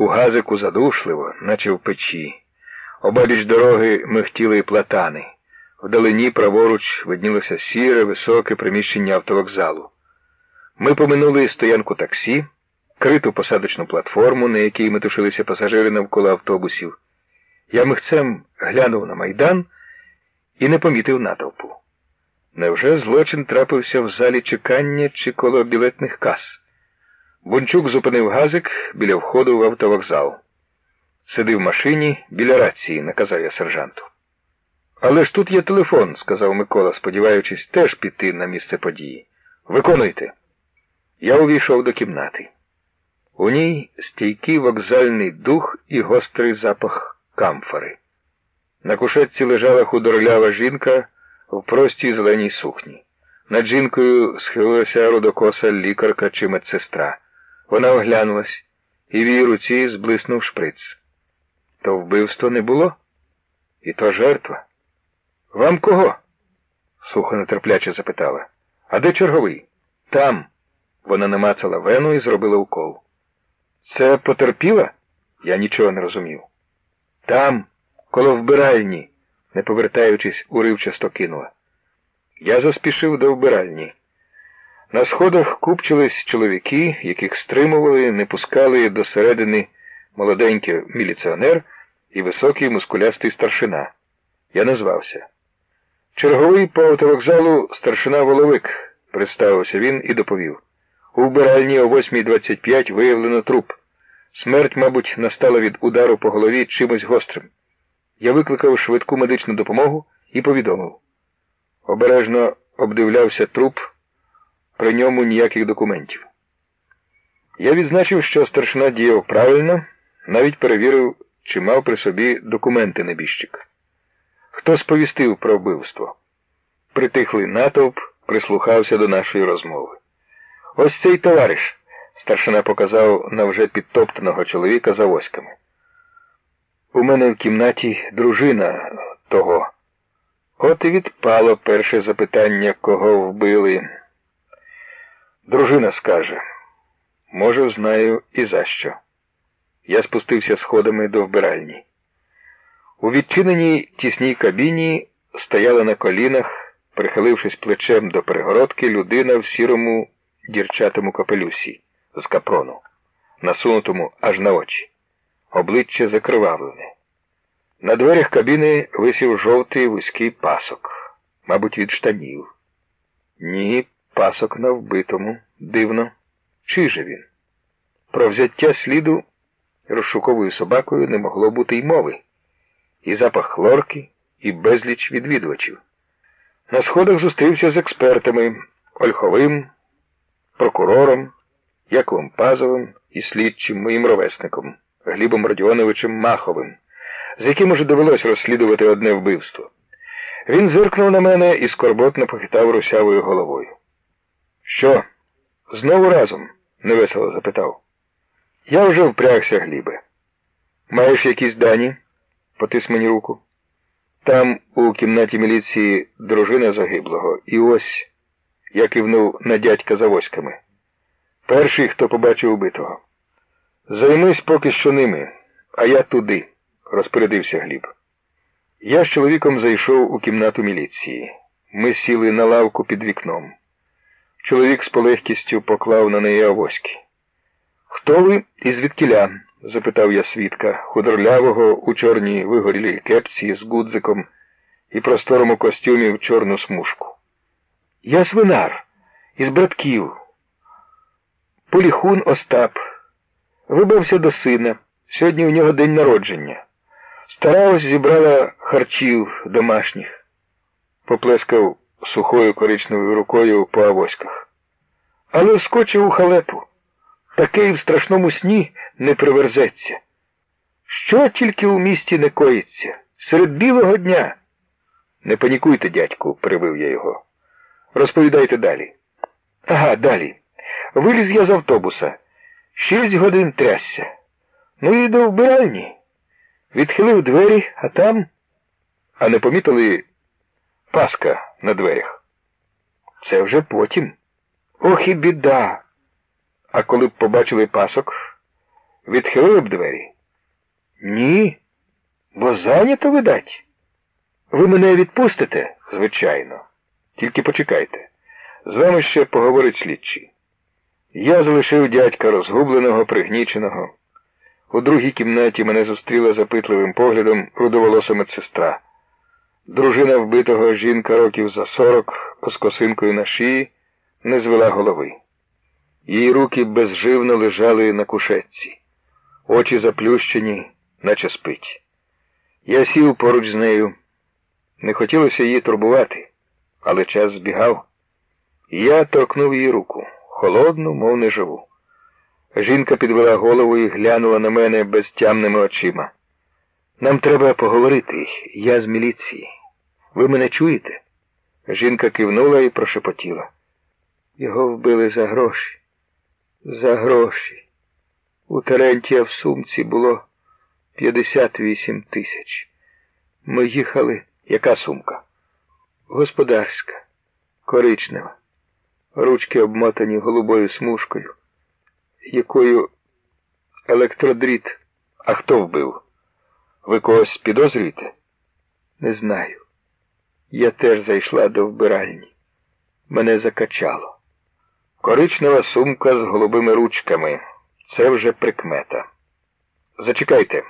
У газику задушливо, наче в печі. Обабіч дороги михтіли платани. Вдалині праворуч виднілося сіре, високе приміщення автовокзалу. Ми поминули стоянку таксі, криту посадочну платформу, на якій метушилися пасажири навколо автобусів. Я михцем глянув на майдан і не помітив натовпу. Невже злочин трапився в залі чекання чи коло білетних кас? Бунчук зупинив газик біля входу в автовокзал. Сиди в машині біля рації, наказав я сержанту. Але ж тут є телефон, сказав Микола, сподіваючись теж піти на місце події. Виконуйте. Я увійшов до кімнати. У ній стійкий вокзальний дух і гострий запах камфори. На кушетці лежала худорлява жінка в простій зеленій сукні. Над жінкою схилилася родокоса лікарка чи медсестра. Вона оглянулась, і в її руці зблиснув шприц. То вбивство не було? І то жертва. Вам кого? сухо нетерпляче запитала. А де черговий? Там. Вона намацала вену і зробила укол. Це потерпіла? Я нічого не розумів. Там, коло вбиральні, не повертаючись, уривчасто кинула. Я заспішив до вбиральні. На сходах купчились чоловіки, яких стримували, не пускали до середини молоденький міліціонер і високий мускулястий старшина. Я назвався. Черговий по автовокзалу старшина Воловик, представився він і доповів. У вбиральні о 8.25 виявлено труп. Смерть, мабуть, настала від удару по голові чимось гострим. Я викликав швидку медичну допомогу і повідомив. Обережно обдивлявся труп, при ньому ніяких документів. Я відзначив, що старшина діяв правильно, навіть перевірив, чи мав при собі документи небіжчик. Хто сповістив про вбивство? Притихлий натовп прислухався до нашої розмови. Ось цей товариш, старшина показав на вже підтоптаного чоловіка за оськами. У мене в кімнаті дружина того. От і відпало перше запитання, кого вбили. Дружина скаже, може, знаю і за що. Я спустився сходами до вбиральні. У відчиненій тісній кабіні стояла на колінах, прихилившись плечем до перегородки, людина в сірому дірчатому капелюсі з капрону, насунутому аж на очі, обличчя закривавлене. На дверях кабіни висів жовтий вузький пасок, мабуть, від штанів. Ні, пасок на вбитому, дивно. Чий же він? Про взяття сліду розшуковою собакою не могло бути й мови, і запах хлорки, і безліч відвідувачів. На сходах зустрівся з експертами Ольховим, прокурором, Яковом Пазовим і слідчим моїм ровесником Глібом Родіоновичем Маховим, з яким уже довелось розслідувати одне вбивство. Він зиркнув на мене і скорботно похитав русявою головою. Що? Знову разом? невесело запитав. Я вже впрягся, Глібе. Маєш якісь дані? Потис мені руку. Там, у кімнаті міліції, дружина загиблого, і ось я кивнув на дядька за воськами. Перший, хто побачив убитого. Займись поки що ними, а я туди, розпорядився Гліб. Я з чоловіком зайшов у кімнату міліції. Ми сіли на лавку під вікном. Чоловік з полегкістю поклав на неї авоськи. Хто ви і звідкіля? запитав я свідка, худорлявого у чорній вигорілій кепці з гудзиком і просторому костюмі в чорну смужку. Я свинар із братків. Поліхун Остап. Вибався до сина. Сьогодні у нього день народження. Стара ось зібрала харчів домашніх, поплескав сухою коричневою рукою по авоськах. Але вскочив у халепу. Такий в страшному сні не приверзеться. Що тільки у місті не коїться? Серед білого дня. Не панікуйте, дядьку, перебив я його. Розповідайте далі. Ага, далі. Виліз я з автобуса. Шість годин трясся. Ну і до вбиральні. Відхилив двері, а там. А не помітили паска на дверях. Це вже потім. Ох і біда. А коли б побачили пасок, Відхилили б двері? Ні. Бо зайнято, видать. Ви мене відпустите? Звичайно. Тільки почекайте. З вами ще поговорить слідчий. Я залишив дядька розгубленого, пригніченого. У другій кімнаті мене зустріла запитливим поглядом рудоволоса медсестра. Дружина вбитого жінка років за сорок, з косинкою на шиї, не звела голови. Її руки безживно лежали на кушетці, очі заплющені, наче спить. Я сів поруч з нею. Не хотілося її турбувати, але час збігав. Я торкнув її руку, холодну, мов неживу. Жінка підвела голову і глянула на мене безтямними очима. Нам треба поговорити, я з міліції. Ви мене чуєте? Жінка кивнула і прошепотіла. Його вбили за гроші. За гроші. У Терентія в сумці було 58 тисяч. Ми їхали. Яка сумка? Господарська, коричнева. Ручки обмотані голубою смужкою, якою електродріт. А хто вбив? Ви когось підозрюєте? Не знаю. Я теж зайшла до вбиральні. Мене закачало. Коричнева сумка з голубими ручками. Це вже прикмета. Зачекайте.